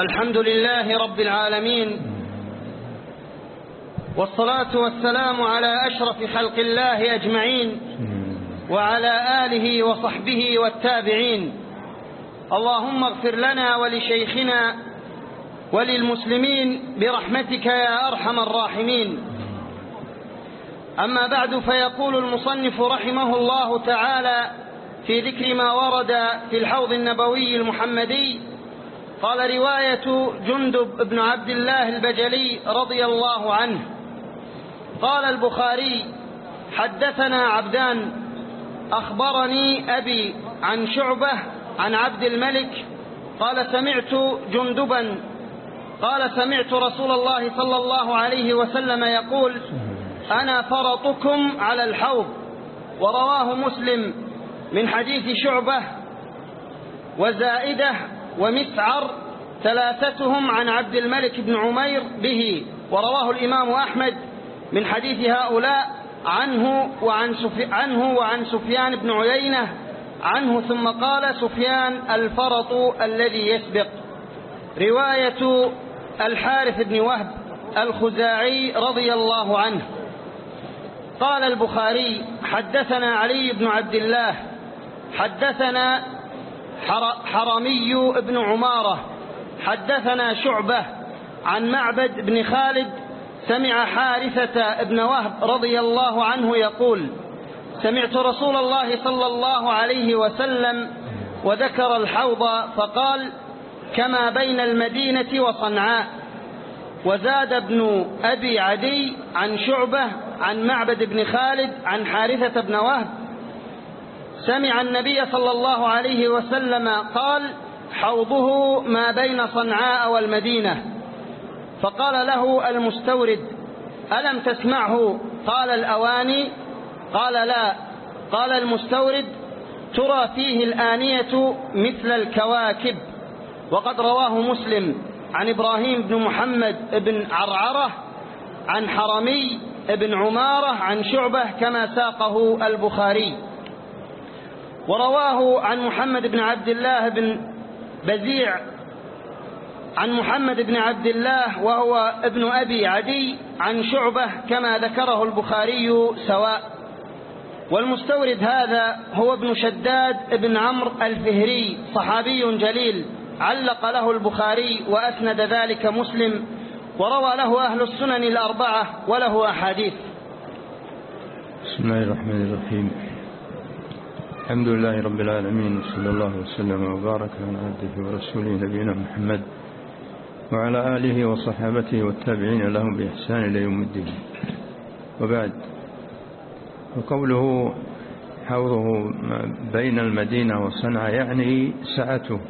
الحمد لله رب العالمين والصلاة والسلام على أشرف خلق الله أجمعين وعلى آله وصحبه والتابعين. اللهم اغفر لنا ولشيخنا وللمسلمين برحمتك يا أرحم الراحمين. أما بعد فيقول المصنف رحمه الله تعالى في ذكر ما ورد في الحوض النبوي المحمدي قال رواية جندب بن عبد الله البجلي رضي الله عنه. قال البخاري حدثنا عبدان أخبرني أبي عن شعبة عن عبد الملك قال سمعت جندبا. قال سمعت رسول الله صلى الله عليه وسلم يقول أنا فرطكم على الحوض. ورواه مسلم من حديث شعبة وزائدة ومسعر ثلاثتهم عن عبد الملك بن عمير به ورواه الإمام أحمد من حديث هؤلاء عنه وعن, عنه وعن سفيان بن عيينة عنه ثم قال سفيان الفرط الذي يسبق. رواية الحارث بن وهب الخزاعي رضي الله عنه. قال البخاري حدثنا علي بن عبد الله حدثنا حرمي بن عمارة حدثنا شعبة عن معبد بن خالد سمع حارثة بن وهب رضي الله عنه يقول سمعت رسول الله صلى الله عليه وسلم وذكر الحوض فقال كما بين المدينة وصنعاء. وزاد ابن أبي عدي عن شعبة عن معبد بن خالد عن حارثة بن وهب سمع النبي صلى الله عليه وسلم قال حوضه ما بين صنعاء والمدينة. فقال له المستورد ألم تسمعه؟ قال الأواني قال لا. قال المستورد ترى فيه الآنية مثل الكواكب. وقد رواه مسلم عن إبراهيم بن محمد بن عرعرة عن حرمي بن عمارة عن شعبة كما ساقه البخاري. ورواه عن محمد بن عبد الله بن بزيع عن محمد بن عبد الله وهو ابن أبي عدي عن شعبة كما ذكره البخاري سواء. والمستورد هذا هو ابن شداد بن عمرو الفهري صحابي جليل علق له البخاري وأسند ذلك مسلم وروى له أهل السنن الأربعة وله أحاديث. بسم الله الرحمن الرحيم. الحمد لله رب العالمين وصلى الله وسلم وبارك على عبده ورسوله نبينا محمد وعلى آله وصحابته والتابعين لهم بإحسان إلى يوم الدين. وبعد وقوله حوضه بين المدينة وصنعاء يعني سعته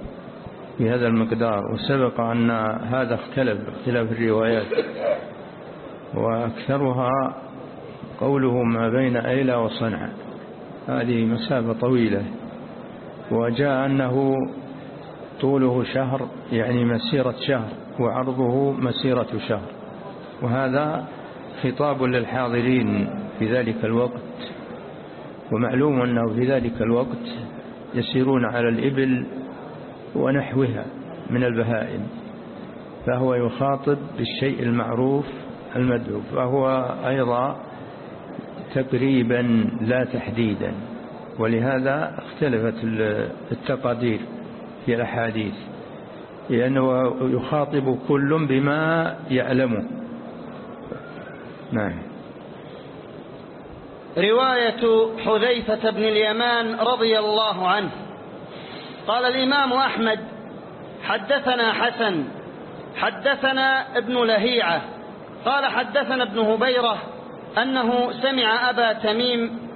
في هذا المقدار وسبق أن هذا اختلف اختلاف الروايات وأكثرها قوله ما بين أيلة وصنعاء هذه مسافة طويلة. وجاء أنه طوله شهر يعني مسيرة شهر وعرضه مسيرة شهر. وهذا خطاب للحاضرين في ذلك الوقت. ومعلوم أنه في ذلك الوقت يسيرون على الإبل ونحوها من البهائم. فهو يخاطب بالشيء المعروف المدعو. فهو أيضا تقريبا لا تحديدا ولهذا اختلفت التقادير في الأحاديث لأنه يخاطب كل بما يعلمه نعم. رواية حذيفة بن اليمان رضي الله عنه. قال الإمام أحمد حدثنا حسن حدثنا ابن لهيعة قال حدثنا ابن هبيرة أنه سمع أبا تميم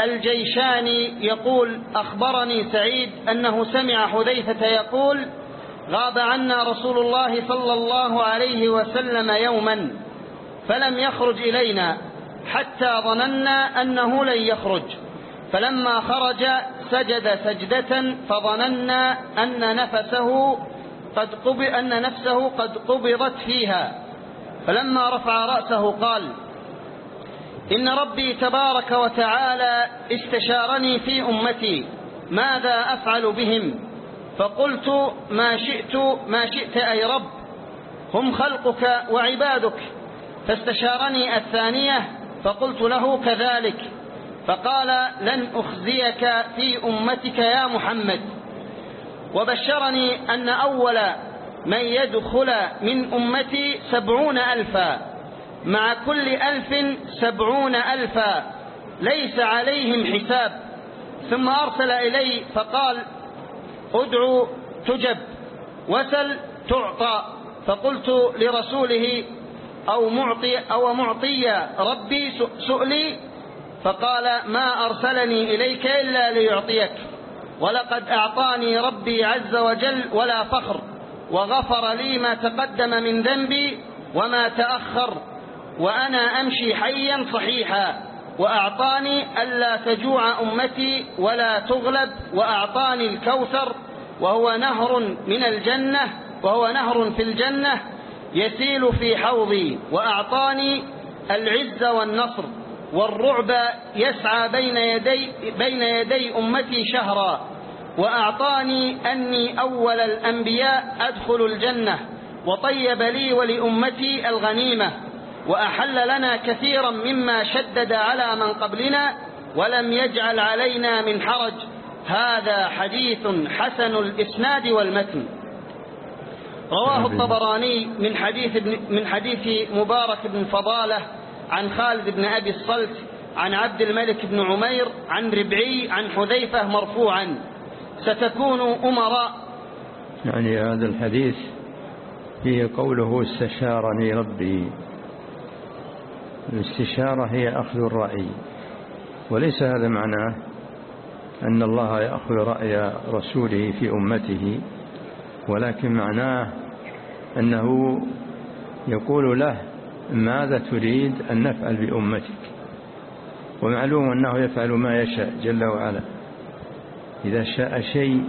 الجيشاني يقول أخبرني سعيد أنه سمع حذيفة يقول غاب عنا رسول الله صلى الله عليه وسلم يوما فلم يخرج إلينا حتى ظننا أنه لن يخرج. فلما خرج سجد سجدة فظننا أن نفسه قد أن نفسه قد قبضت فيها. فلما رفع رأسه قال إن ربي تبارك وتعالى استشارني في أمتي ماذا أفعل بهم؟ فقلت ما شئت ما شئت أي رب هم خلقك وعبادك. فاستشارني الثانية فقلت له كذلك. فقال لن أخزيك في أمتك يا محمد. وبشرني أن أول من يدخل من أمتي سبعون ألفا. مع كل ألف سبعون ألفا ليس عليهم حساب. ثم أرسل إلي فقال ادعو تجب وسل تعطى. فقلت لرسوله أو معطي, أو معطي ربي سؤلي. فقال ما أرسلني إليك إلا ليعطيك. ولقد أعطاني ربي عز وجل ولا فخر وغفر لي ما تقدم من ذنبي وما تأخر. وأنا أمشي حيا صحيحا وأعطاني ألا تجوع أمتي ولا تغلب وأعطاني الكوثر وهو نهر من الجنة وهو نهر في الجنة يسيل في حوضي وأعطاني العز والنصر والرعب يسعى بين يدي, بين يدي أمتي شهرا وأعطاني أني أول الأنبياء أدخل الجنة وطيب لي ولأمتي الغنيمة. وأحل لنا كثيرا مما شدد على من قبلنا ولم يجعل علينا من حرج. هذا حديث حسن الإسناد والمتن. رواه الطبراني من حديث من حديث مبارك بن فضالة عن خالد بن أبي الصلت عن عبد الملك بن عمير عن ربعي عن حذيفة مرفوعا. ستكون أمراء. يعني هذا الحديث فيه قوله استشارني ربي. الاستشارة هي أخذ الرأي. وليس هذا معناه أن الله يأخذ رأي رسوله في أمته ولكن معناه أنه يقول له ماذا تريد أن نفعل بأمتك؟ ومعلوم أنه يفعل ما يشاء جل وعلا. إذا شاء شيء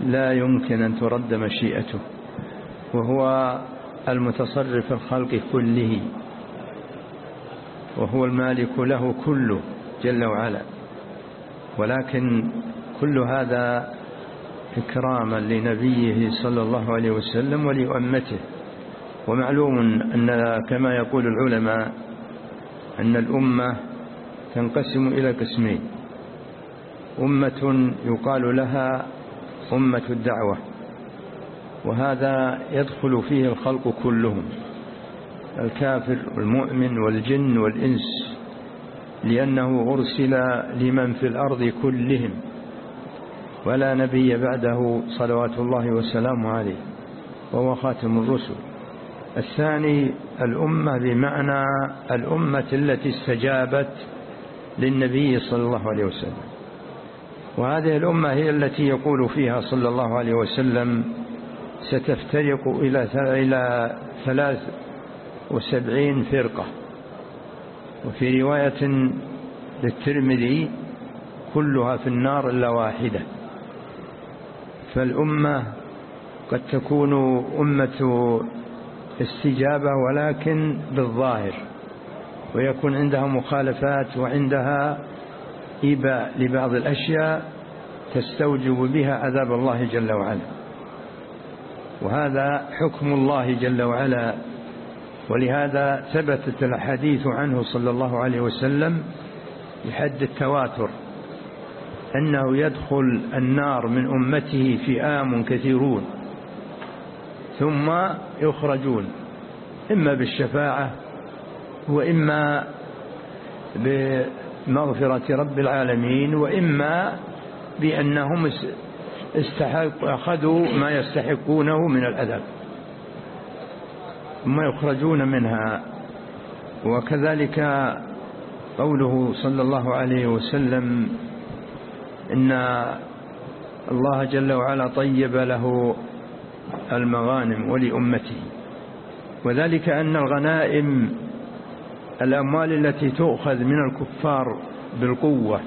لا يمكن أن ترد مشيئته وهو المتصرف الخلق كله. وهو المالك له كله جل وعلا. ولكن كل هذا إكراما لنبيه صلى الله عليه وسلم ولأمته. ومعلوم أن كما يقول العلماء أن الأمة تنقسم إلى قسمين. أمة يقال لها أمة الدعوة وهذا يدخل فيه الخلق كلهم. الكافر والمؤمن والجن والإنس لأنه أرسل لمن في الأرض كلهم ولا نبي بعده صلوات الله وسلامه عليه وهو خاتم الرسل. الثاني الأمة بمعنى الأمة التي استجابت للنبي صلى الله عليه وسلم. وهذه الأمة هي التي يقول فيها صلى الله عليه وسلم ستفترق إلى ثلاث وسبعين فرقة. وفي رواية للترمذي كلها في النار إلا واحدة. فالأمة قد تكون أمة استجابة ولكن بالظاهر. ويكون عندها مخالفات وعندها إيباء لبعض الأشياء تستوجب بها عذاب الله جل وعلا. وهذا حكم الله جل وعلا ولهذا ثبتت الحديث عنه صلى الله عليه وسلم بحد التواتر أنه يدخل النار من أمته فئام كثيرون ثم يخرجون إما بالشفاعة وإما بمغفرة رب العالمين وإما بأنهم استحق أخذوا ما يستحقونه من العذاب ثم يخرجون منها. وكذلك قوله صلى الله عليه وسلم إن الله جل وعلا طيب له المغانم ولأمته. وذلك أن الغنائم الأموال التي تؤخذ من الكفار بالقوة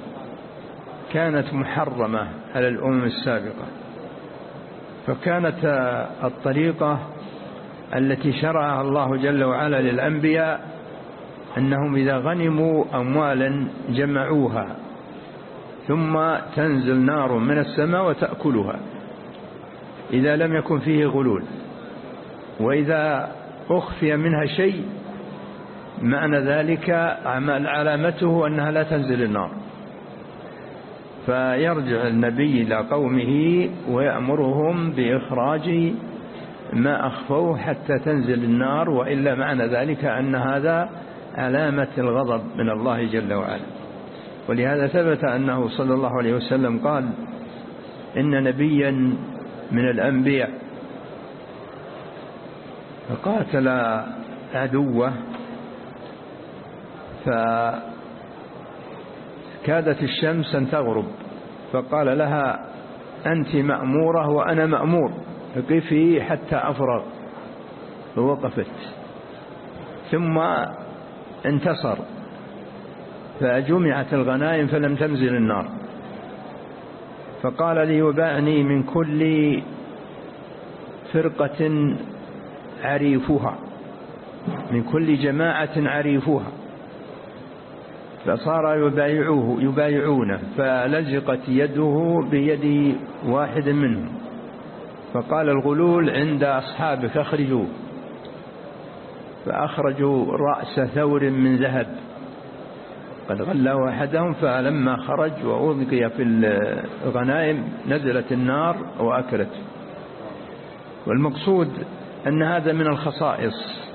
كانت محرمة على الأمم السابقة. فكانت الطريقة التي شرعها الله جل وعلا للأنبياء أنهم إذا غنموا أموالا جمعوها ثم تنزل نار من السماء وتأكلها إذا لم يكن فيه غلول. وإذا أخفي منها شيء معنى ذلك علامته أنها لا تنزل النار. فيرجع النبي إلى قومه ويأمرهم بإخراج ما أخفوه حتى تنزل النار وإلا معنى ذلك أن هذا علامة الغضب من الله جل وعلا. ولهذا ثبت أنه صلى الله عليه وسلم قال إن نبيا من الأنبياء فقاتل عدوه فكادت الشمس أن تغرب فقال لها أنت مأمورة وأنا مأمور. قفي حتى أفرغ فوقفت ثم انتصر. فجمعت الغنائم فلم تنزل النار. فقال لي وبعني من كل فرقة عريفها من كل جماعة عريفها فصار يبايعوه يبايعونه فلزقت يده بيد واحد منهم. فقال الغلول عند أصحابك أخرجوه فأخرجوا رأس ثور من ذهب. قد غلوا أحدهم فلما خرج وألقي في الغنائم نزلت النار وأكلته والمقصود أن هذا من الخصائص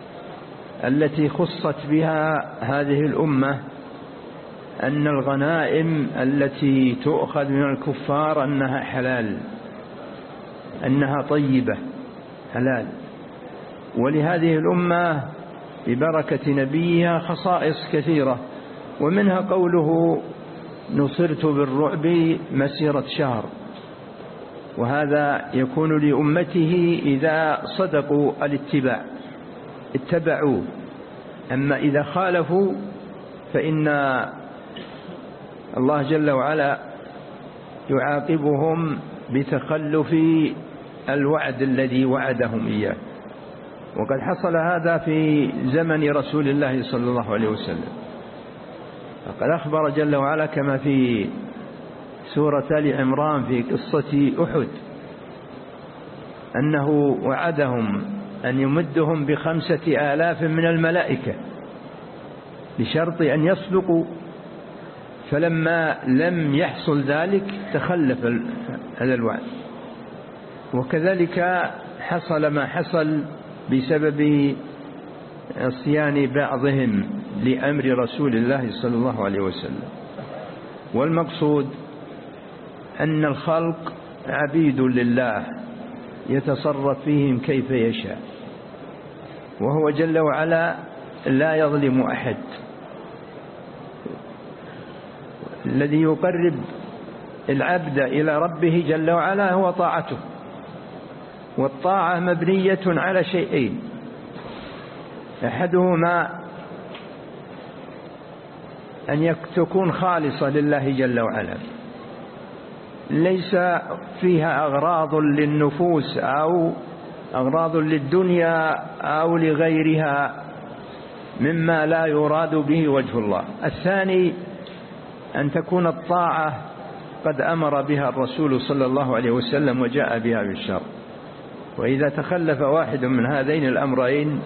التي خصت بها هذه الأمة أن الغنائم التي تؤخذ من الكفار أنها حلال. أنها طيبة حلال. ولهذه الأمة ببركة نبيها خصائص كثيرة. ومنها قوله نصرت بالرعب مسيرة شهر وهذا يكون لأمته إذا صدقوا الاتباع اتبعوه. أما إذا خالفوا فإن الله جل وعلا يعاقبهم بتخلف الوعد الذي وعدهم إياه. وقد حصل هذا في زمن رسول الله صلى الله عليه وسلم. فقد أخبر جل وعلا كما في سورة آل عمران في قصة أحد أنه وعدهم أن يمدهم بخمسة آلاف من الملائكة بشرط أن يصدقوا. فلما لم يحصل ذلك تخلف هذا الوعد. وكذلك حصل ما حصل بسبب عصيان بعضهم لأمر رسول الله صلى الله عليه وسلم. والمقصود أن الخلق عبيد لله يتصرف فيهم كيف يشاء. وهو جل وعلا لا يظلم أحد. الذي يقرب العبد إلى ربه جل وعلا هو طاعته. والطاعة مبنية على شيئين. أحدهما أن تكون خالصة لله جل وعلا. ليس فيها أغراض للنفوس أو أغراض للدنيا أو لغيرها مما لا يراد به وجه الله. الثاني أن تكون الطاعة قد أمر بها الرسول صلى الله عليه وسلم وجاء بها بالشر وإذا تخلف واحد من هذين الأمرين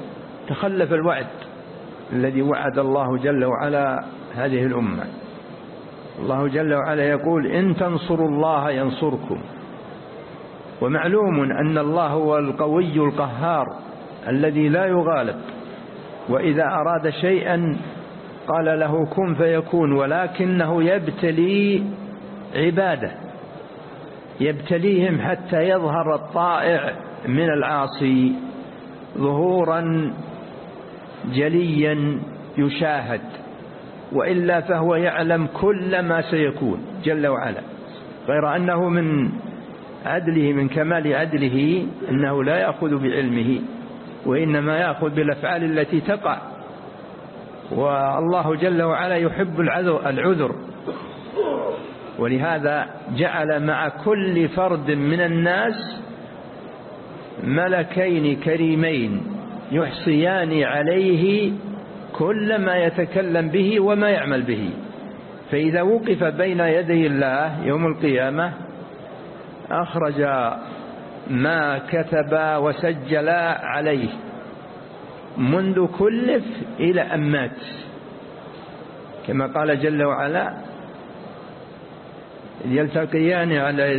تخلف الوعد الذي وعد الله جل وعلا هذه الأمة. الله جل وعلا يقول إن تنصروا الله ينصركم. ومعلوم أن الله هو القوي القهار الذي لا يغالب. وإذا أراد شيئا قال له كن فيكون. ولكنه يبتلي عباده يبتليهم حتى يظهر الطائع من العاصي ظهورا جليا يشاهد وإلا فهو يعلم كل ما سيكون جل وعلا غير أنه من عدله من كمال عدله أنه لا يأخذ بعلمه وإنما يأخذ بالأفعال التي تقع والله جل وعلا يحب العذر ولهذا جعل مع كل فرد من الناس ملكين كريمين يحصيان عليه كل ما يتكلم به وما يعمل به. فإذا وقف بين يدي الله يوم القيامة أخرج ما كتب وسجل عليه منذ كلف إلى أن مات. كما قال جل وعلا يلتقيان على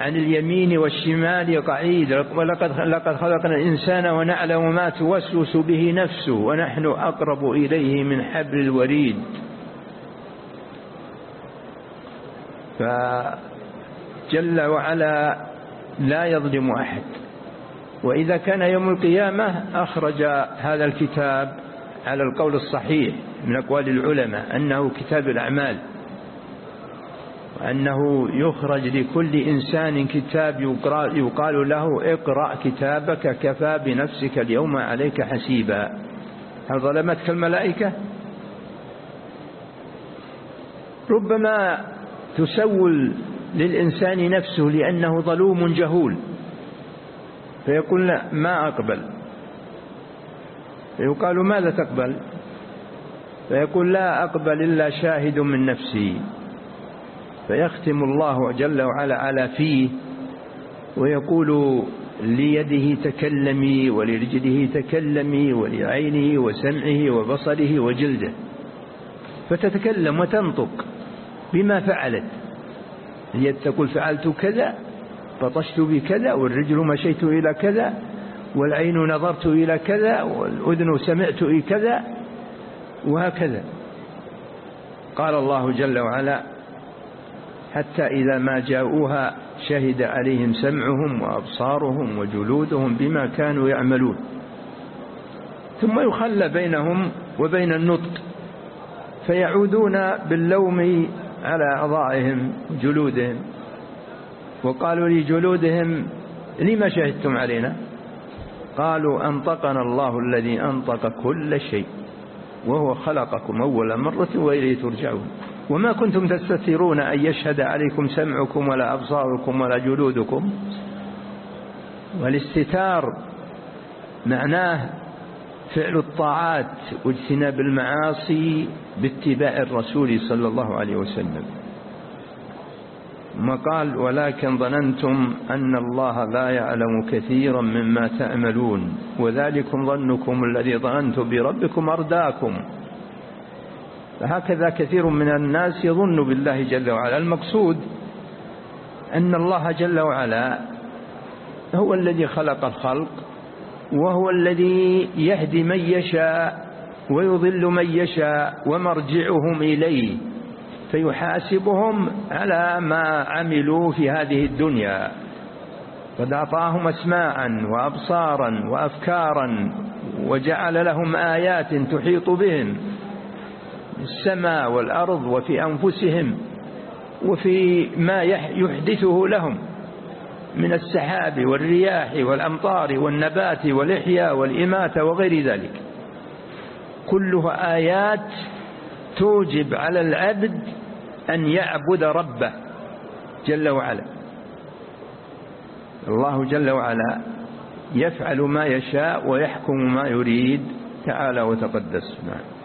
عن اليمين والشمال قعيد. ولقد لقد خلقنا الإنسان ونعلم ما توسوس به نفسه ونحن أقرب إليه من حبل الوريد. فجل وعلا لا يظلم أحد. وإذا كان يوم القيامة أخرج هذا الكتاب على القول الصحيح من أقوال العلماء أنه كتاب الأعمال. وأنه يخرج لكل إنسان كتاب يقال له اقرأ كتابك كفى بنفسك اليوم عليك حسيبا. هل ظلمتك الملائكة؟ ربما تسول للإنسان نفسه لأنه ظلوم جهول. فيقول لا ما أقبل. فيقال ماذا تقبل؟ فيقول لا أقبل إلا شاهد من نفسي. فيختم الله جل وعلا على فيه ويقول ليده تكلمي ولرجله تكلمي ولعينه وسمعه وبصره وجلده فتتكلم وتنطق بما فعلت هي تقول فعلت كذا بطشت بكذا والرجل مشيت إلى كذا والعين نظرت إلى كذا والأذن سمعت إلى كذا وهكذا. قال الله جل وعلا حتى إذا ما جاءوها شهد عليهم سمعهم وأبصارهم وجلودهم بما كانوا يعملون. ثم يخلى بينهم وبين النطق فيعودون باللوم على أعضائهم جلودهم. وقالوا لجلودهم لما شهدتم علينا؟ قالوا أنطقنا الله الذي أنطق كل شيء وهو خلقكم أول مرة وإليه ترجعون. وما كنتم تستثيرون أن يشهد عليكم سمعكم ولا أبصاركم ولا جلودكم. والاستتار معناه فعل الطاعات واجتناب المعاصي باتباع الرسول صلى الله عليه وسلم. ثم قال ولكن ظننتم أن الله لا يعلم كثيرا مما تعملون وذلكم ظنكم الذي ظننتم بربكم أرداكم. فهكذا كثير من الناس يظن بالله جل وعلا. المقصود أن الله جل وعلا هو الذي خلق الخلق وهو الذي يهدي من يشاء ويضل من يشاء ومرجعهم إليه فيحاسبهم على ما عملوا في هذه الدنيا. قد أعطاهم أسماعا وأبصارا وأفكارا وجعل لهم آيات تحيط بهم. السماء والأرض وفي أنفسهم وفي ما يحدثه لهم من السحاب والرياح والأمطار والنبات والإحياء والإماتة وغير ذلك. كلها آيات توجب على العبد أن يعبد ربه جل وعلا. الله جل وعلا يفعل ما يشاء ويحكم ما يريد. تعالى وتقدس. نعم.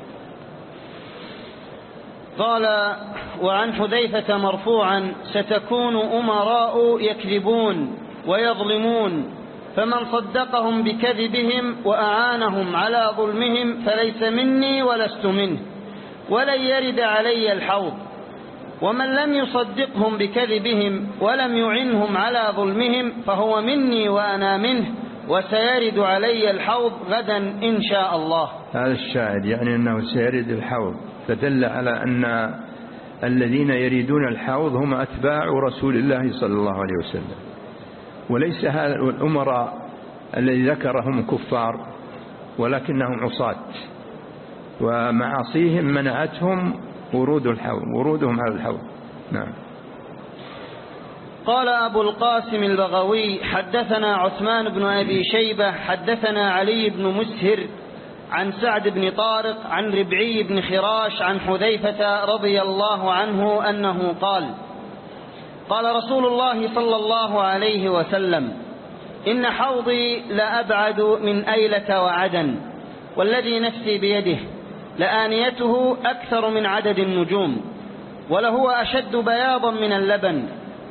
قال وعن حذيفة مرفوعا ستكون أمراء يكذبون ويظلمون فمن صدقهم بكذبهم وأعانهم على ظلمهم فليس مني ولست منه ولن يرد علي الحوض ومن لم يصدقهم بكذبهم ولم يعنهم على ظلمهم فهو مني وأنا منه وسيرد علي الحوض غدا إن شاء الله. هذا الشاهد يعني أنه سيرد الحوض. فدل على أن الذين يريدون الحوض هم أتباع رسول الله صلى الله عليه وسلم. وليس الأمراء الذي ذكرهم كفار ولكنهم عصاة. ومعاصيهم منعتهم ورود الحوض ورودهم على الحوض. نعم. قال أبو القاسم البغوي حدثنا عثمان بن أبي شيبة حدثنا علي بن مسهر عن سعد بن طارق عن ربعي بن خراش عن حذيفة رضي الله عنه أنه قال قال رسول الله صلى الله عليه وسلم إن حوضي لأبعد من أيلة وعدن والذي نفسي بيده لآنيته أكثر من عدد النجوم ولهو أشد بياضا من اللبن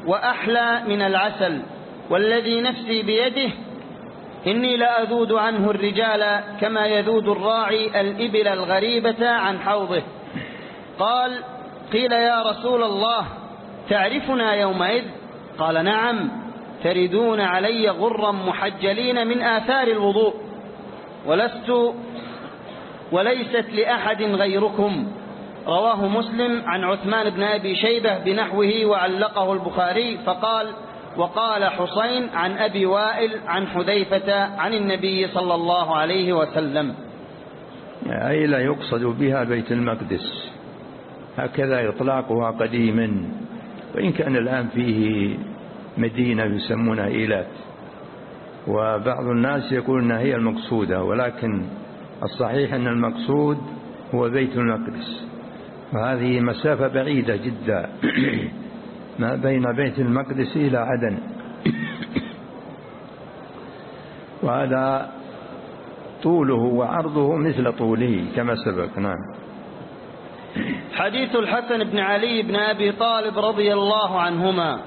وأحلى من العسل والذي نفسي بيده إني لأذود عنه الرجال كما يذود الراعي الإبل الغريبة عن حوضه. قال قيل يا رسول الله تعرفنا يومئذ؟ قال نعم تردون علي غرا محجلين من آثار الوضوء. ولست وليست لأحد غيركم. رواه مسلم عن عثمان بن أبي شيبة بنحوه وعلقه البخاري فقال وقال حسين عن أبي وائل عن حذيفة عن النبي صلى الله عليه وسلم. أي لا يقصد بها بيت المقدس. هكذا إطلاقها قديما وإن كان الآن فيه مدينة يسمونها إيلات. وبعض الناس يقول أنها هي المقصودة ولكن الصحيح أن المقصود هو بيت المقدس. وهذه مسافة بعيدة جدا. ما بين بيت المقدس إلى عدن. وهذا طوله وعرضه مثل طوله كما سبق. نعم. حديث الحسن بن علي بن أبي طالب رضي الله عنهما.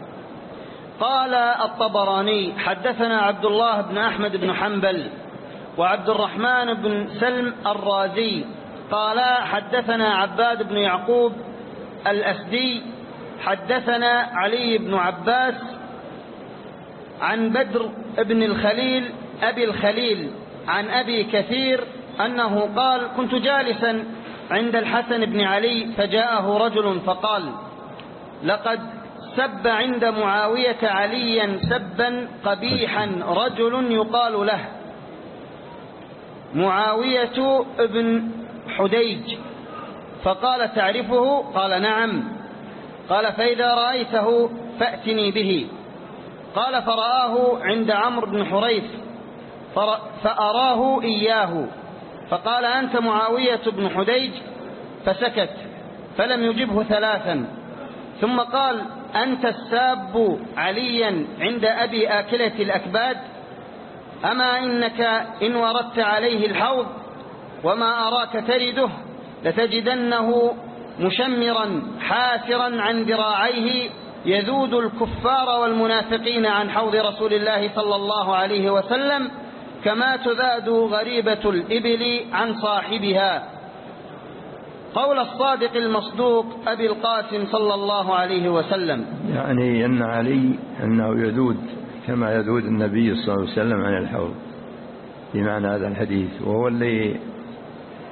قال الطبراني حدثنا عبد الله بن أحمد بن حنبل وعبد الرحمن بن سلم الرازي. قال حدثنا عباد بن يعقوب الأسدي حدثنا علي بن عباس عن بدر بن الخليل أبي الخليل عن أبي كثير أنه قال كنت جالسا عند الحسن بن علي فجاءه رجل فقال لقد سب عند معاوية عليا سبا قبيحا رجل يقال له معاوية ابن حديج فقال تعرفه؟ قال نعم قال فإذا رأيته فأتني به. قال فرآه عند عمرو بن حريث فأراه إياه. فقال أنت معاوية بن حديج؟ فسكت فلم يجبه ثلاثا. ثم قال أنت الساب عليا عند أبي آكلة الأكباد؟ أما إنك إن وردت عليه الحوض وما أراك ترده لتجدنه مشمرا حاسرا عن ذراعيه يذود الكفار والمنافقين عن حوض رسول الله صلى الله عليه وسلم كما تذاد غريبة الإبل عن صاحبها. قول الصادق المصدوق أبي القاسم صلى الله عليه وسلم. يعني أن علي أنه يذود كما يذود النبي صلى الله عليه وسلم عن الحوض بمعنى هذا الحديث. وهو اللي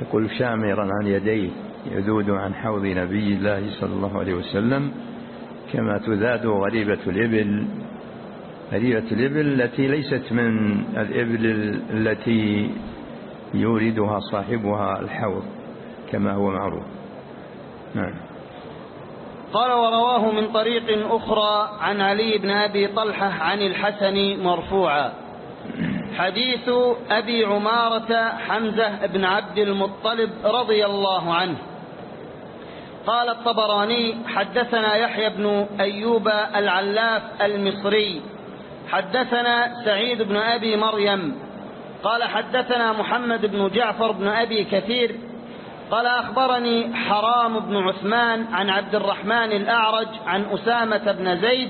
يقول شامرا عن يديه. يذود عن حوض نبي الله صلى الله عليه وسلم كما تذاد غريبة الإبل. غريبة الإبل التي ليست من الإبل التي يوردها صاحبها الحوض كما هو معروف. نعم. قال ورواه من طريق أخرى عن علي بن أبي طلحة عن الحسن مرفوعا. حديث أبي عمارة حمزة بن عبد المطلب رضي الله عنه. قال الطبراني حدثنا يحيى بن أيوب العلاف المصري. حدثنا سعيد بن أبي مريم. قال حدثنا محمد بن جعفر بن أبي كثير. قال أخبرني حرام بن عثمان عن عبد الرحمن الأعرج عن أسامة بن زيد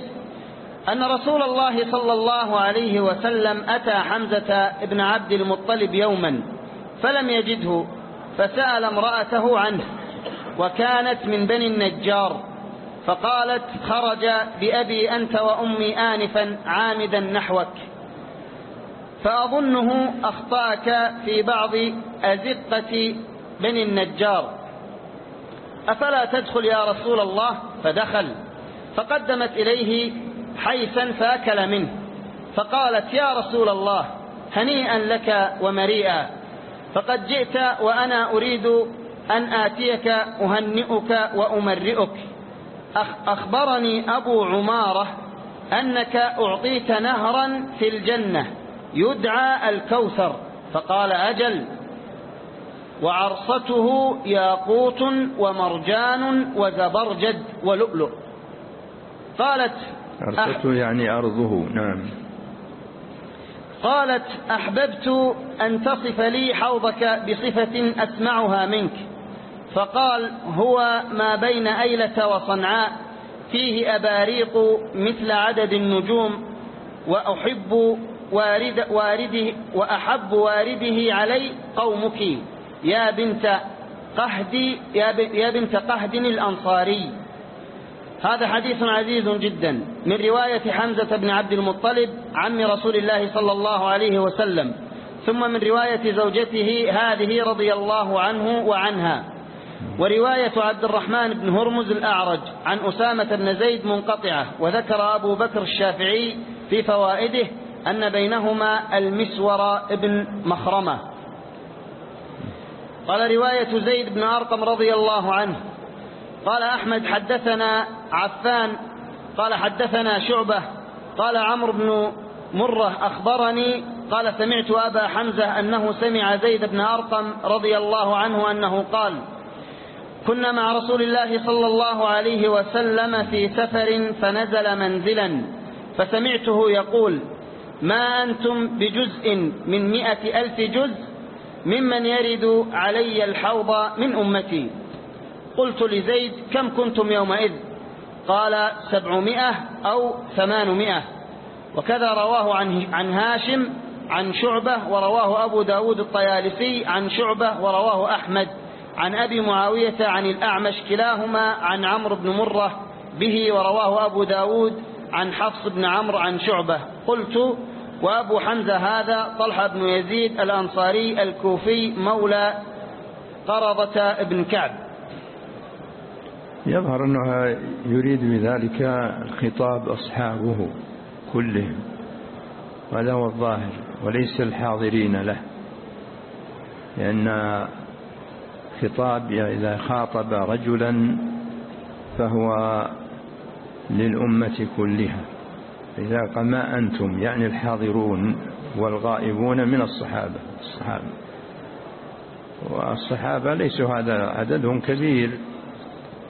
أن رسول الله صلى الله عليه وسلم أتى حمزة بن عبد المطلب يوما فلم يجده فسأل امرأته عنه. وكانت من بني النجار فقالت خرج بأبي أنت وأمي آنفا عامدا نحوك فأظنه أخطأك في بعض أزقة بني النجار أفلا تدخل يا رسول الله؟ فدخل فقدمت إليه حيثا فأكل منه فقالت يا رسول الله هنيئا لك ومريئا فقد جئت وأنا أريد أن آتيك أهنئك وأمرئك. أخبرني أبو عمارة أنك أعطيت نهرا في الجنة يدعى الكوثر. فقال أجل. وعرصته ياقوت ومرجان وزبرجد ولؤلؤ. قالت عرصته يعني أرضه نعم. قالت أحببت أن تصف لي حوضك بصفة أسمعها منك. فقال هو ما بين أيلة وصنعاء فيه أباريق مثل عدد النجوم وأحب وارد وارده وأحب وارده علي قومك. يا بنت قهد يا بنت قهد الأنصاري. هذا حديث عزيز جدا. من رواية حمزة بن عبد المطلب عم رسول الله صلى الله عليه وسلم. ثم من رواية زوجته هذه رضي الله عنه وعنها. ورواية عبد الرحمن بن هرمز الأعرج عن أسامة بن زيد منقطعة وذكر أبو بكر الشافعي في فوائده أن بينهما المسور ابن مخرمة. قال رواية زيد بن أرقم رضي الله عنه قال أحمد حدثنا عفان قال حدثنا شعبة قال عمرو بن مرة أخبرني قال سمعت أبا حمزة أنه سمع زيد بن أرقم رضي الله عنه أنه قال كنا مع رسول الله صلى الله عليه وسلم في سفر فنزل منزلا فسمعته يقول ما أنتم بجزء من مئة ألف جزء ممن يرد علي الحوض من أمتي؟ قلت لزيد كم كنتم يومئذ؟ قال سبعمائة أو ثمانمائة. وكذا رواه عن, عن هاشم عن شعبة ورواه أبو داود الطيالسي عن شعبة ورواه أحمد. عن أبي معاوية عن الأعمش كلاهما عن عمرو بن مرة به ورواه أبو داود عن حفص بن عمرو عن شعبة. قلت وأبو حمزة هذا طلحة بن يزيد الأنصاري الكوفي مولى قرضة ابن كعب. يظهر أنه يريد بذلك خطاب أصحابه كلهم. هذا هو الظاهر وليس الحاضرين له. لأن خطاب إذا خاطب رجلا فهو للأمة كلها. إذا ما أنتم؟ يعني الحاضرون والغائبون من الصحابة. الصحابة. والصحابة ليسوا هذا عددهم كبير.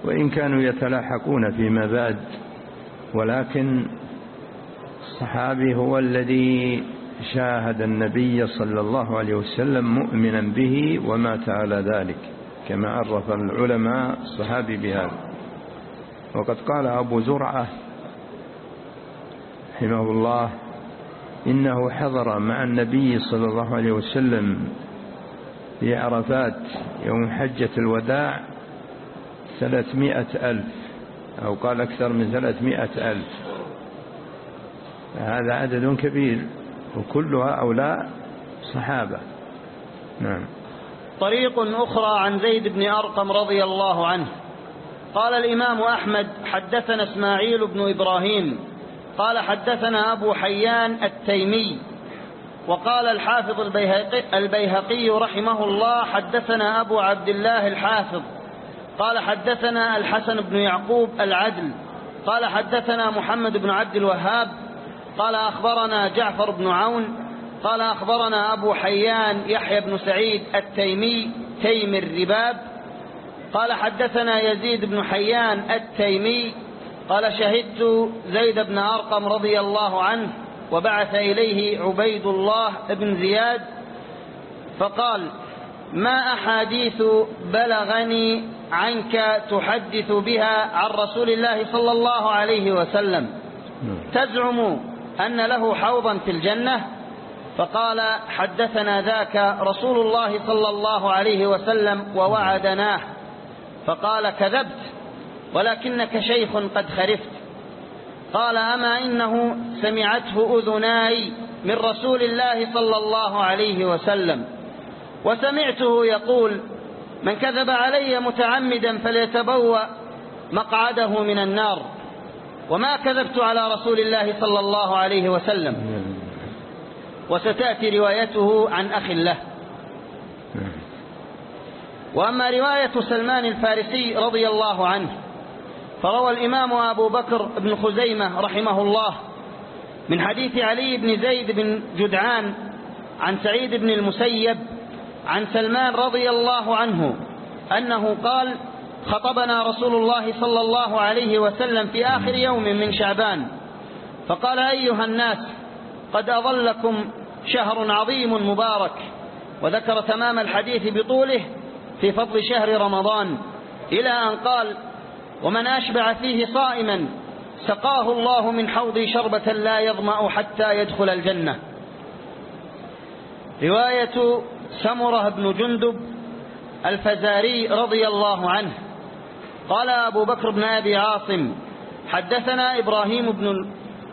وإن كانوا يتلاحقون في مباد ولكن الصحابي هو الذي شاهد النبي صلى الله عليه وسلم مؤمنا به ومات على ذلك. كما عرف العلماء الصحابي بهذا. وقد قال أبو زرعة رحمه الله إنه حضر مع النبي صلى الله عليه وسلم في عرفات يوم حجة الوداع ثلاثمائة ألف أو قال أكثر من ثلاثمائة ألف. هذا عدد كبير وكل هؤلاء صحابة. نعم. طريق أخرى عن زيد بن أرقم رضي الله عنه. قال الإمام أحمد حدثنا إسماعيل بن إبراهيم. قال حدثنا أبو حيان التيمي. وقال الحافظ البيهقي, رحمه الله حدثنا أبو عبد الله الحافظ. قال حدثنا الحسن بن يعقوب العدل. قال حدثنا محمد بن عبد الوهاب. قال أخبرنا جعفر بن عون. قال أخبرنا أبو حيان يحيى بن سعيد التيمي تيم الرباب. قال حدثنا يزيد بن حيان التيمي قال شهدت زيد بن أرقم رضي الله عنه وبعث إليه عبيد الله بن زياد فقال ما أحاديث بلغني عنك تحدث بها عن رسول الله صلى الله عليه وسلم؟ تزعم أن له حوضا في الجنة فقال حدثنا ذاك رسول الله صلى الله عليه وسلم ووعدناه. فقال كذبت ولكنك شيخ قد خرفت. قال أما إنه سمعته أذناي من رسول الله صلى الله عليه وسلم. وسمعته يقول من كذب علي متعمدا فليتبوأ مقعده من النار. وما كذبت على رسول الله صلى الله عليه وسلم. وستأتي روايته عن أخ له. وأما رواية سلمان الفارسي رضي الله عنه فروى الإمام أبو بكر بن خزيمة رحمه الله من حديث علي بن زيد بن جدعان عن سعيد بن المسيب عن سلمان رضي الله عنه أنه قال خطبنا رسول الله صلى الله عليه وسلم في آخر يوم من شعبان فقال أيها الناس قد أظلكم شهر عظيم مبارك وذكر تمام الحديث بطوله في فضل شهر رمضان إلى أن قال ومن أشبع فيه صائما سقاه الله من حوضي شربة لا يظمأ حتى يدخل الجنة. رواية سمرة بن جندب الفزاري رضي الله عنه. قال أبو بكر بن أبي عاصم حدثنا إبراهيم بن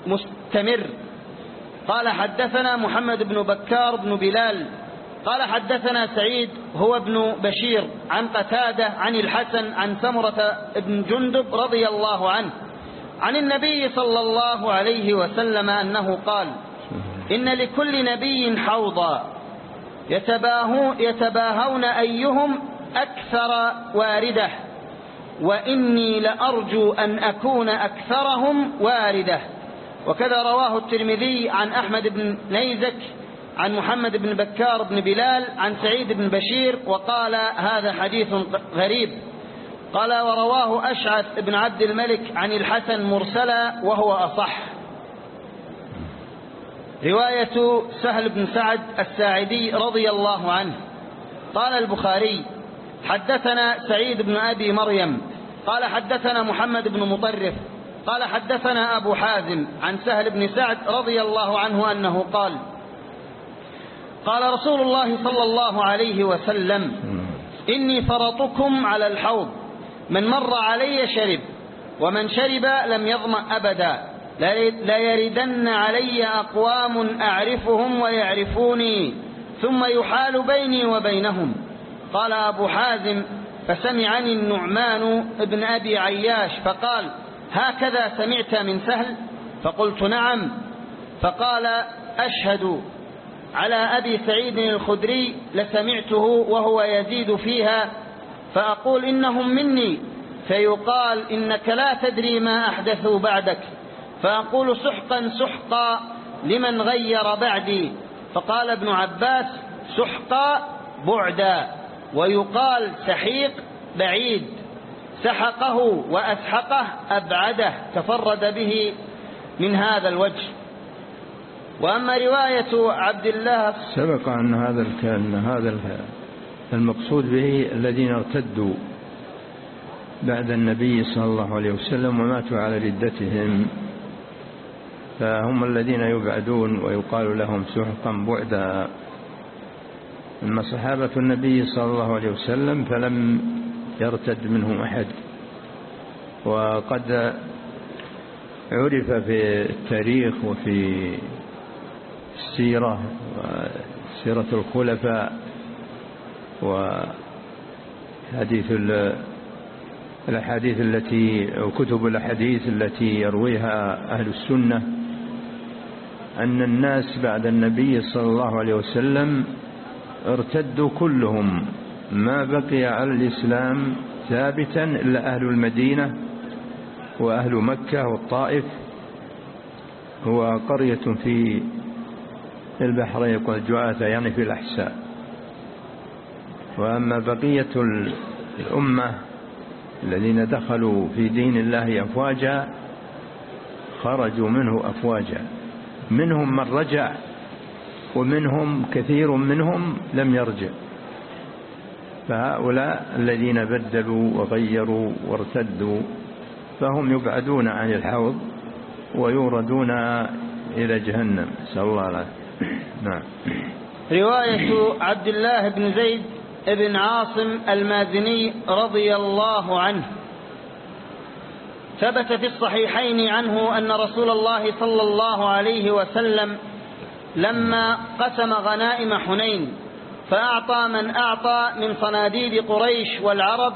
المستمر قال حدثنا محمد بن بكار بن بلال قال حدثنا سعيد هو ابن بشير عن قتادة عن الحسن عن سمرة بن جندب رضي الله عنه عن النبي صلى الله عليه وسلم أنه قال إن لكل نبي حوضا يتباهون أيهم أكثر واردة وإني لأرجو أن أكون أكثرهم واردة وكذا رواه الترمذي عن أحمد بن نيزك عن محمد بن بكار بن بلال عن سعيد بن بشير وقال هذا حديث غريب. قال ورواه أشعث بن عبد الملك عن الحسن مرسلا وهو أصح. رواية سهل بن سعد الساعدي رضي الله عنه. قال البخاري حدثنا سعيد بن أبي مريم. قال حدثنا محمد بن مطرف. قال حدثنا أبو حازم عن سهل بن سعد رضي الله عنه أنه قال قال رسول الله صلى الله عليه وسلم إني فرطكم على الحوض من مر علي شرب ومن شرب لم يظمأ أبدا لا يردن علي أقوام أعرفهم ويعرفوني ثم يحال بيني وبينهم. قال أبو حازم فسمعني النعمان ابن أبي عياش فقال هكذا سمعت من سهل؟ فقلت نعم. فقال أشهد على أبي سعيد الخدري لسمعته وهو يزيد فيها فأقول إنهم مني فيقال إنك لا تدري ما أحدثوا بعدك فأقول سحقا سحقا لمن غير بعدي. فقال ابن عباس سحقا بعدا ويقال سحيق بعيد. سحقه وأسحقه أبعده تفرد به من هذا الوجه. وأما رواية عبد الله سبق أن هذا الكلام هذا المقصود به الذين ارتدوا بعد النبي صلى الله عليه وسلم وماتوا على ردتهم. فهم الذين يبعدون ويقال لهم سحقا بعدا. أما صحابة النبي صلى الله عليه وسلم فلم يرتد منهم أحد. وقد عرف في التاريخ وفي السيرة وسيرة الخلفاء وحديث الأحاديث التي أو كتب الأحاديث التي يرويها أهل السنة أن الناس بعد النبي صلى الله عليه وسلم ارتدوا كلهم. ما بقي على الإسلام ثابتا إلا أهل المدينة وأهل مكة والطائف. هو قرية في البحرين يقول جعاثة يعني في الأحساء. وأما بقية الأمة الذين دخلوا في دين الله أفواجا خرجوا منه أفواجا. منهم من رجع ومنهم كثير منهم لم يرجع. فهؤلاء الذين بدلوا وغيروا وارتدوا فهم يبعدون عن الحوض ويوردون إلى جهنم. نسأل الله العافية. نعم. رواية عبد الله بن زيد بن عاصم المازني رضي الله عنه. ثبت في الصحيحين عنه أن رسول الله صلى الله عليه وسلم لما قسم غنائم حنين فأعطى من أعطى من صناديد قريش والعرب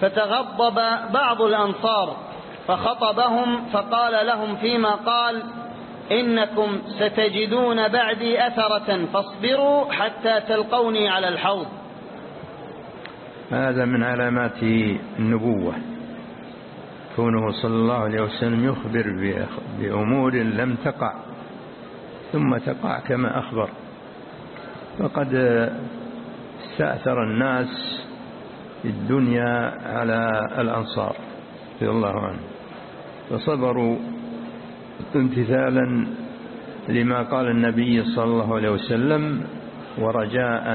فتغضب بعض الأنصار فخطبهم فقال لهم فيما قال إنكم ستجدون بعدي أثرة فاصبروا حتى تلقوني على الحوض. هذا من علامات النبوة. كونه صلى الله عليه وسلم يخبر بأمور لم تقع ثم تقع كما أخبر. فقد استأثر الناس في الدنيا على الأنصار رضي الله عنه. فصبروا امتثالا لما قال النبي صلى الله عليه وسلم ورجاء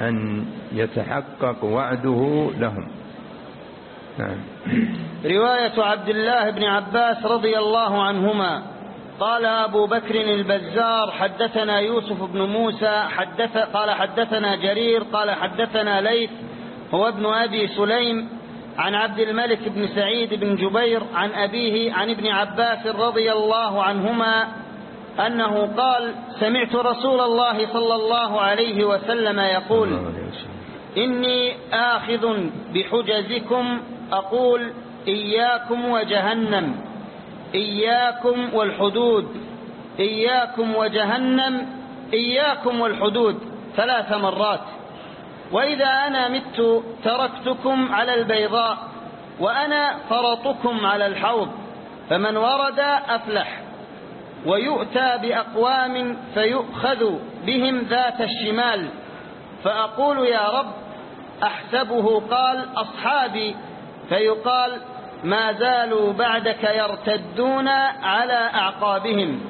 أن يتحقق وعده لهم. نعم. رواية عبد الله بن عباس رضي الله عنهما. قال أبو بكر البزار حدثنا يوسف بن موسى حدث قال حدثنا جرير قال حدثنا ليث هو ابن أبي سليم عن عبد الملك بن سعيد بن جبير عن أبيه عن ابن عباس رضي الله عنهما أنه قال سمعت رسول الله صلى الله عليه وسلم يقول إني آخذ بحجزكم أقول إياكم وجهنم. إياكم والحدود إياكم وجهنم إياكم والحدود ثلاث مرات. وإذا أنا مت تركتكم على البيضاء وأنا فرطكم على الحوض فمن ورد أفلح ويؤتى بأقوام فيؤخذ بهم ذات الشمال. فأقول يا رب أحسبه قال أصحابي فيقال ما زالوا بعدك يرتدون على أعقابهم.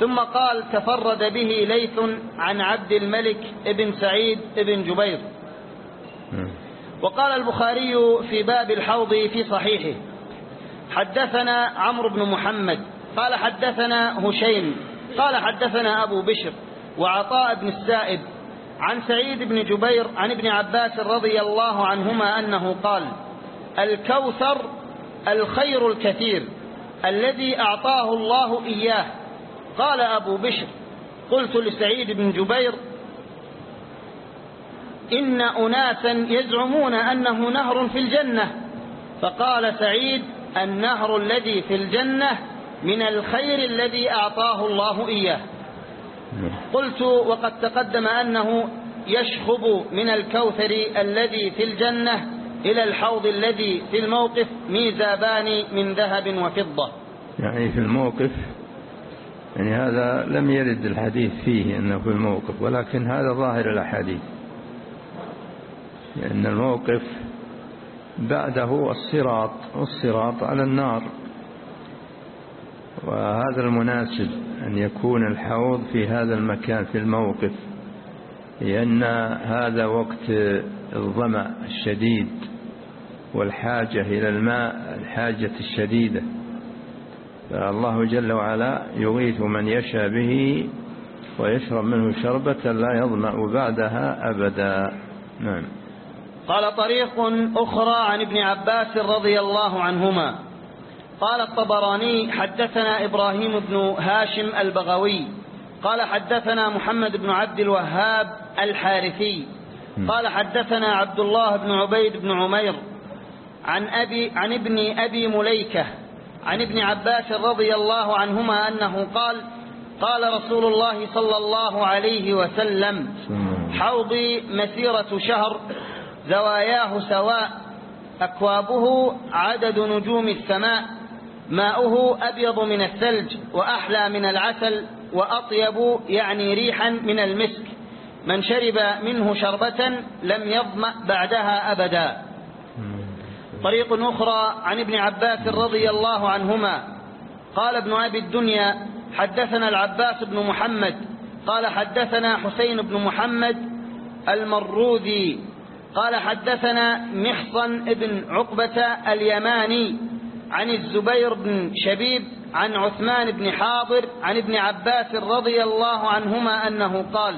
ثم قال تفرد به ليث عن عبد الملك ابن سعيد ابن جبير. وقال البخاري في باب الحوض في صحيحه حدثنا عمرو بن محمد قال حدثنا هشيم قال حدثنا أبو بشر وعطاء بن السائب عن سعيد بن جبير عن ابن عباس رضي الله عنهما أنه قال الكوثر الخير الكثير الذي أعطاه الله إياه. قال أبو بشر قلت لسعيد بن جبير إن أناسا يزعمون أنه نهر في الجنة. فقال سعيد النهر الذي في الجنة من الخير الذي أعطاه الله إياه. قلت وقد تقدم أنه يشخب من الكوثر الذي في الجنة إلى الحوض الذي في الموقف ميزابان من ذهب وفضة. يعني في الموقف يعني هذا لم يرد الحديث فيه أنه في الموقف ولكن هذا ظاهر الأحاديث. لأن الموقف بعده الصراط والصراط على النار. وهذا المناسب أن يكون الحوض في هذا المكان في الموقف لأن هذا وقت الظمأ الشديد. والحاجة إلى الماء الحاجة الشديدة. فالله جل وعلا يغيث من يشاء به ويشرب منه شربة لا يظمأ بعدها أبدا. نعم. قال طريق أخرى عن ابن عباس رضي الله عنهما. قال الطبراني حدثنا إبراهيم بن هاشم البغوي. قال حدثنا محمد بن عبد الوهاب الحارثي. قال حدثنا عبد الله بن عبيد بن عمير. عن, أبي عن ابن أبي مليكة عن ابن عباس رضي الله عنهما أنه قال قال رسول الله صلى الله عليه وسلم حوضي مسيرة شهر زواياه سواء أكوابه عدد نجوم السماء ماؤه أبيض من الثلج وأحلى من العسل وأطيب يعني ريحا من المسك من شرب منه شربة لم يظمأ بعدها أبدا. طريق أخرى عن ابن عباس رضي الله عنهما. قال ابن أبي الدنيا حدثنا العباس بن محمد. قال حدثنا حسين بن محمد المروذي. قال حدثنا محصن بن عقبة اليماني عن الزبير بن شبيب عن عثمان بن حاضر عن ابن عباس رضي الله عنهما أنه قال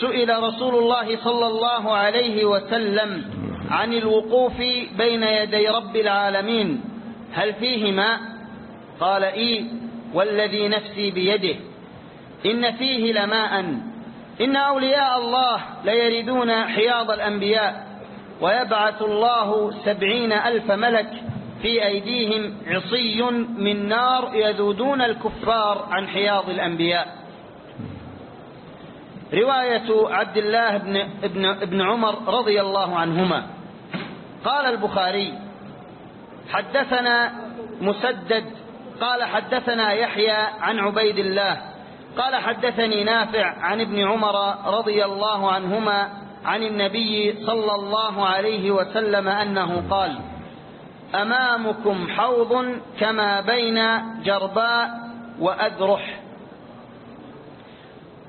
سئل رسول الله صلى الله عليه وسلم عن الوقوف بين يدي رب العالمين هل فيه ماء قال إي والذي نفسي بيده. إن فيه لماء. إن أولياء الله ليردون حياض الأنبياء ويبعث الله سبعين ألف ملك في أيديهم عصي من نار يذودون الكفار عن حياض الأنبياء. رواية عبد الله بن, ابن, ابن عمر رضي الله عنهما. قال البخاري حدثنا مسدد قال حدثنا يحيى عن عبيد الله قال حدثني نافع عن ابن عمر رضي الله عنهما عن النبي صلى الله عليه وسلم أنه قال أمامكم حوض كما بين جرباء وأذرح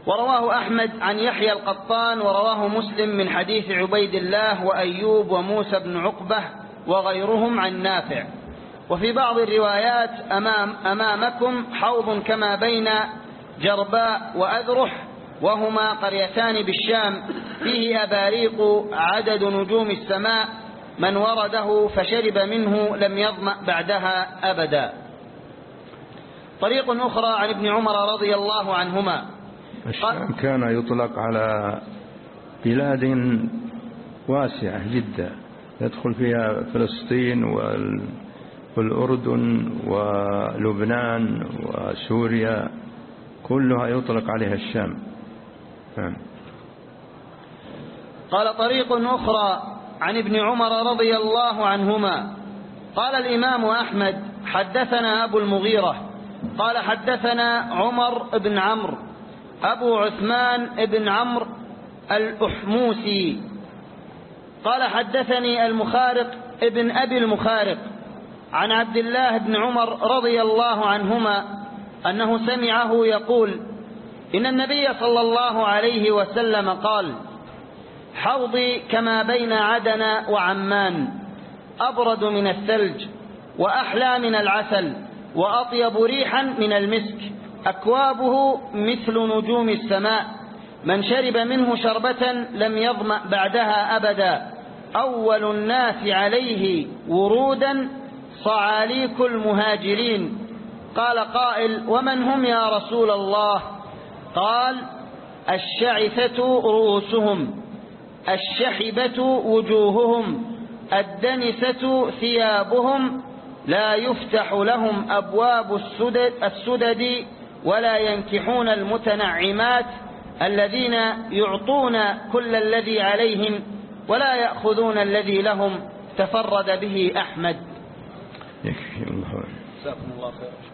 ورواه أحمد عن يحيى القطان ورواه مسلم من حديث عبيد الله وأيوب وموسى بن عقبة وغيرهم عن نافع. وفي بعض الروايات أمام أمامكم حوض كما بين جرباء وأذرح وهما قريتان بالشام. فيه أباريق عدد نجوم السماء من ورده فشرب منه لم يظمأ بعدها أبدا. طريق أخرى عن ابن عمر رضي الله عنهما. الشام كان يطلق على بلاد واسعة جدا يدخل فيها فلسطين والأردن ولبنان وسوريا كلها يطلق عليها الشام. نعم. قال طريق أخرى عن ابن عمر رضي الله عنهما. قال الإمام أحمد حدثنا أبو المغيرة. قال حدثنا عمر بن عمرو. أبو عثمان بن عمرو الأحموسي. قال حدثني المخارق ابن أبي المخارق عن عبد الله بن عمر رضي الله عنهما أنه سمعه يقول إن النبي صلى الله عليه وسلم قال حوضي كما بين عدن وعمان أبرد من الثلج وأحلى من العسل وأطيب ريحا من المسك. أكوابه مثل نجوم السماء. من شرب منه شربة لم يظمأ بعدها أبدا. أول الناس عليه ورودا صعاليك المهاجرين. قال قائل ومن هم يا رسول الله؟ قال الشعثة رؤوسهم الشحبة وجوههم الدنسة ثيابهم لا يفتح لهم أبواب السدد, السدد ولا ينكحون المتنعمات الذين يعطون كل الذي عليهم ولا يأخذون الذي لهم تفرد به أحمد. يكفي الله. جزاكم الله خير